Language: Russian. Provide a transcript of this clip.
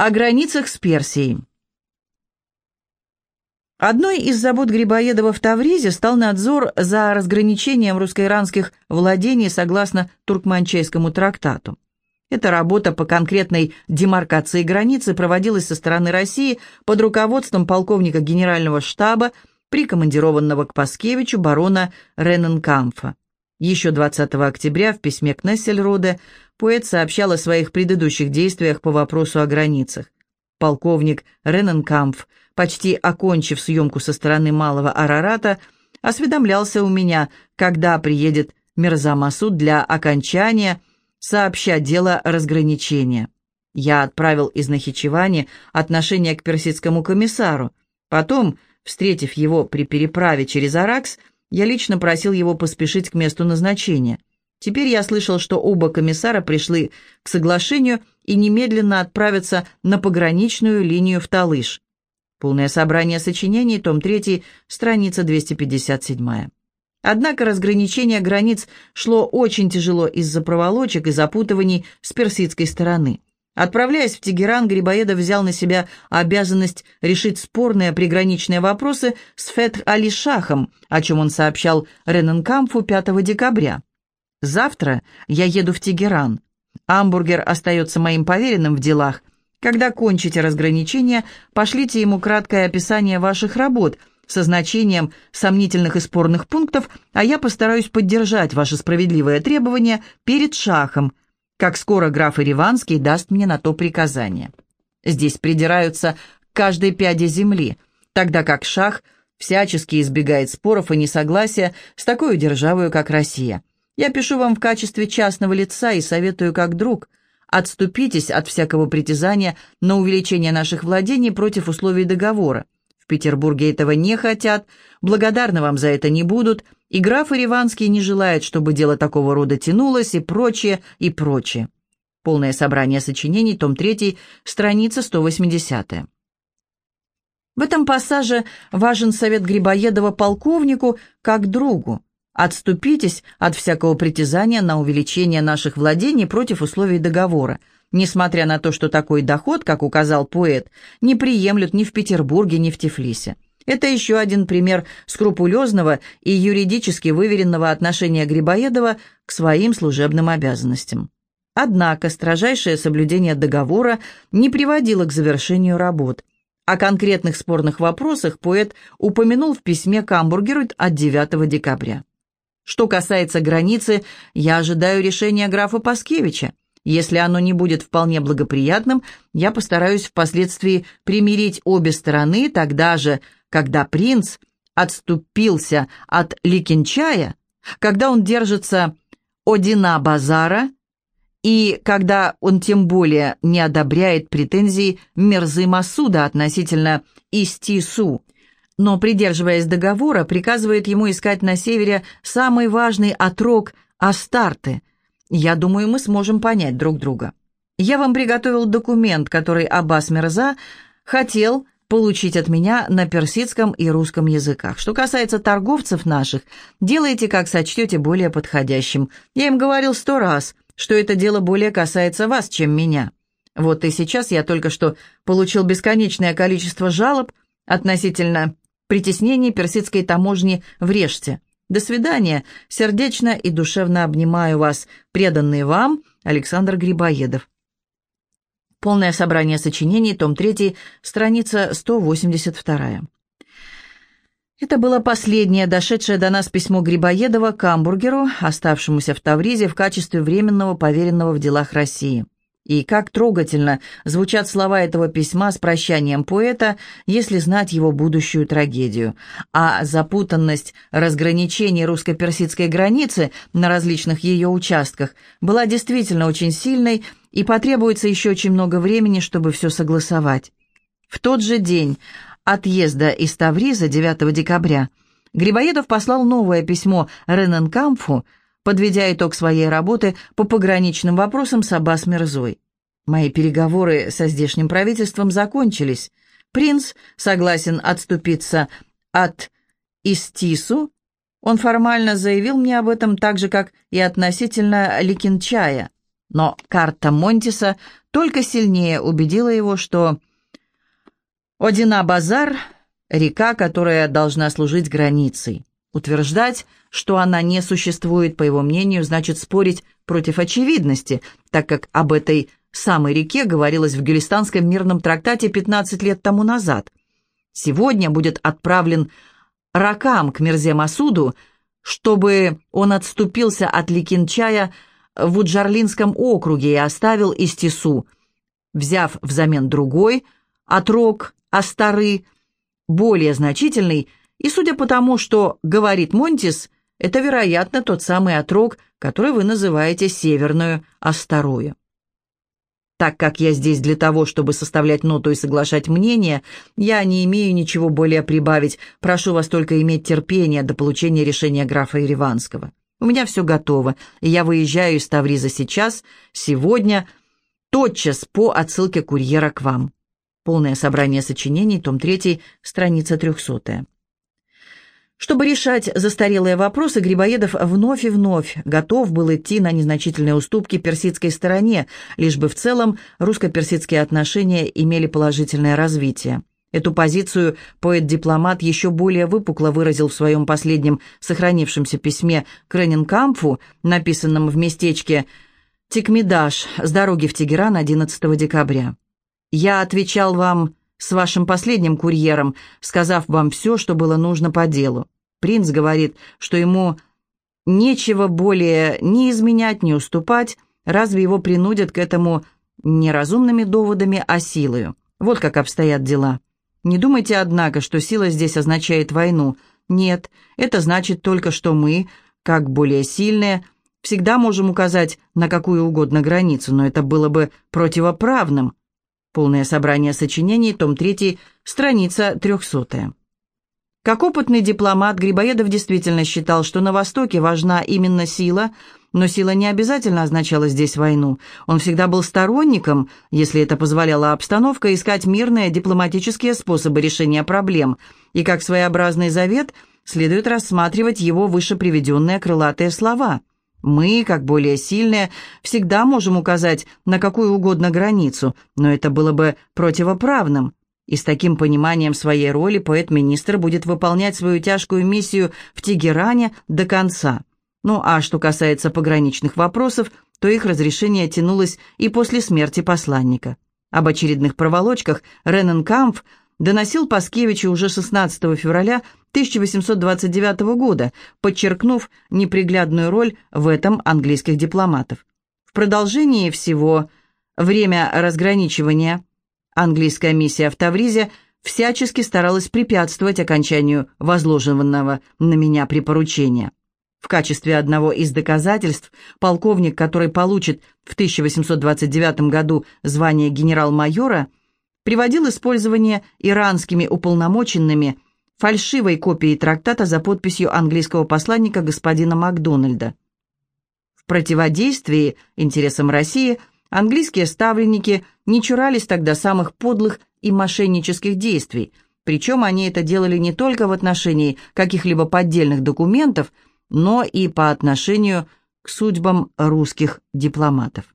О границах с Персией. Одной из забот Грибоедова в Тавризе стал надзор за разграничением русско-иранских владений согласно Туркманчайскому трактату. Эта работа по конкретной демаркации границы проводилась со стороны России под руководством полковника генерального штаба, прикомандированного к Паскевичу барона Рененкамфа. Еще 20 октября в письме к Нессельроде поэт сообщал о своих предыдущих действиях по вопросу о границах. Полковник Рененкамф, почти окончив съемку со стороны Малого Арарата, осведомлялся у меня, когда приедет Мирза Масуд для окончания, сообща дело разграничения. Я отправил из Нахичевани отношение к персидскому комиссару. Потом, встретив его при переправе через Аракс, я лично просил его поспешить к месту назначения. Теперь я слышал, что оба комиссара пришли к соглашению и немедленно отправятся на пограничную линию в Талыш. Полное собрание сочинений, том 3, страница 257. Однако разграничение границ шло очень тяжело из-за проволочек и запутываний с персидской стороны. Отправляясь в Тегеран, Грибоедов взял на себя обязанность решить спорные приграничные вопросы с Фетр Али-Шахом, о чем он сообщал Рененкамфу 5 декабря. «Завтра я еду в Тегеран. Амбургер остается моим поверенным в делах. Когда кончите разграничение, пошлите ему краткое описание ваших работ со значением сомнительных и спорных пунктов, а я постараюсь поддержать ваши справедливые требования перед Шахом, как скоро граф Ириванский даст мне на то приказание. Здесь придираются к каждой пяде земли, тогда как шах всячески избегает споров и несогласия с такой державой, как Россия. Я пишу вам в качестве частного лица и советую как друг. Отступитесь от всякого притязания на увеличение наших владений против условий договора. В Петербурге этого не хотят, благодарны вам за это не будут – и граф Ириванский не желает, чтобы дело такого рода тянулось, и прочее, и прочее. Полное собрание сочинений, том 3, страница 180. В этом пассаже важен совет Грибоедова полковнику как другу. Отступитесь от всякого притязания на увеличение наших владений против условий договора, несмотря на то, что такой доход, как указал поэт, не приемлют ни в Петербурге, ни в Тифлисе. Это еще один пример скрупулезного и юридически выверенного отношения Грибоедова к своим служебным обязанностям. Однако строжайшее соблюдение договора не приводило к завершению работ. О конкретных спорных вопросах поэт упомянул в письме к Амбургеру от 9 декабря. Что касается границы, я ожидаю решения графа Паскевича. Если оно не будет вполне благоприятным, я постараюсь впоследствии примирить обе стороны, тогда же, когда принц отступился от Ликинчая, когда он держится Одина Базара и когда он тем более не одобряет претензии Мерзы Масуда относительно Истису, но, придерживаясь договора, приказывает ему искать на севере самый важный отрог Астарты. Я думаю, мы сможем понять друг друга. Я вам приготовил документ, который Аббас Мерза хотел получить от меня на персидском и русском языках. Что касается торговцев наших, делайте, как сочтете более подходящим. Я им говорил сто раз, что это дело более касается вас, чем меня. Вот и сейчас я только что получил бесконечное количество жалоб относительно притеснений персидской таможни в Реште. До свидания. Сердечно и душевно обнимаю вас, преданный вам Александр Грибоедов. Полное собрание сочинений, том 3, страница 182. Это было последнее дошедшее до нас письмо Грибоедова к Амбургеру, оставшемуся в Тавризе в качестве временного поверенного в делах России. И как трогательно звучат слова этого письма с прощанием поэта, если знать его будущую трагедию. А запутанность разграничений русско-персидской границы на различных ее участках была действительно очень сильной, и потребуется еще очень много времени, чтобы все согласовать. В тот же день отъезда из Тавриза 9 декабря Грибоедов послал новое письмо Рененкамфу, подведя итог своей работы по пограничным вопросам с Аббас Мирзой. Мои переговоры со здешним правительством закончились. Принц согласен отступиться от Истису. Он формально заявил мне об этом так же, как и относительно Ликинчая. Но карта Монтиса только сильнее убедила его, что Одина-Базар – река, которая должна служить границей. Утверждать, что она не существует, по его мнению, значит спорить против очевидности, так как об этой самой реке говорилось в Гюлистанском мирном трактате 15 лет тому назад. Сегодня будет отправлен Ракам к Мирзе Масуду, чтобы он отступился от Ликинчая в Уджарлинском округе и оставил Истису, взяв взамен другой, отрок Астары, более значительный, и судя по тому, что говорит Монтис, это, вероятно, тот самый отрок, который вы называете Северную Астарою. Так как я здесь для того, чтобы составлять ноту и соглашать мнение, я не имею ничего более прибавить. Прошу вас только иметь терпение до получения решения графа Ереванского. У меня все готово, и я выезжаю из Тавриза сейчас, сегодня, тотчас по отсылке курьера к вам. Полное собрание сочинений, том 3, страница 300. Чтобы решать застарелые вопросы, Грибоедов вновь и вновь готов был идти на незначительные уступки персидской стороне, лишь бы в целом русско-персидские отношения имели положительное развитие. Эту позицию поэт-дипломат еще более выпукло выразил в своем последнем сохранившемся письме к Ренинкампфу, написанном в местечке Тикмидаш с дороги в Тегеран 11 декабря. «Я отвечал вам с вашим последним курьером, сказав вам все, что было нужно по делу. Принц говорит, что ему нечего более ни изменять, ни уступать, разве его принудят к этому не разумными доводами, а силою. Вот как обстоят дела. Не думайте, однако, что сила здесь означает войну. Нет, это значит только, что мы, как более сильные, всегда можем указать на какую угодно границу, но это было бы противоправным. Полное собрание сочинений, том 3, страница 300. Как опытный дипломат, Грибоедов действительно считал, что на Востоке важна именно сила, но сила не обязательно означала здесь войну. Он всегда был сторонником, если это позволяла обстановка, искать мирные дипломатические способы решения проблем, и как своеобразный завет следует рассматривать его выше приведенные крылатые слова – мы, как более сильные, всегда можем указать на какую угодно границу, но это было бы противоправным. И с таким пониманием своей роли поэт-министр будет выполнять свою тяжкую миссию в Тегеране до конца. Ну а что касается пограничных вопросов, то их разрешение тянулось и после смерти посланника. Об очередных проволочках Рененкамф доносил Паскевичу уже 16 февраля 1829 года, подчеркнув неприглядную роль в этом английских дипломатов. В продолжении всего время разграничивания английская миссия в Тавризе всячески старалась препятствовать окончанию возложенного на меня припоручения. В качестве одного из доказательств полковник, который получит в 1829 году звание генерал-майора, приводил использование иранскими уполномоченными фальшивой копией трактата за подписью английского посланника господина Макдональда. В противодействии интересам России английские ставленники не чурались тогда самых подлых и мошеннических действий, причем они это делали не только в отношении каких-либо поддельных документов, но и по отношению к судьбам русских дипломатов.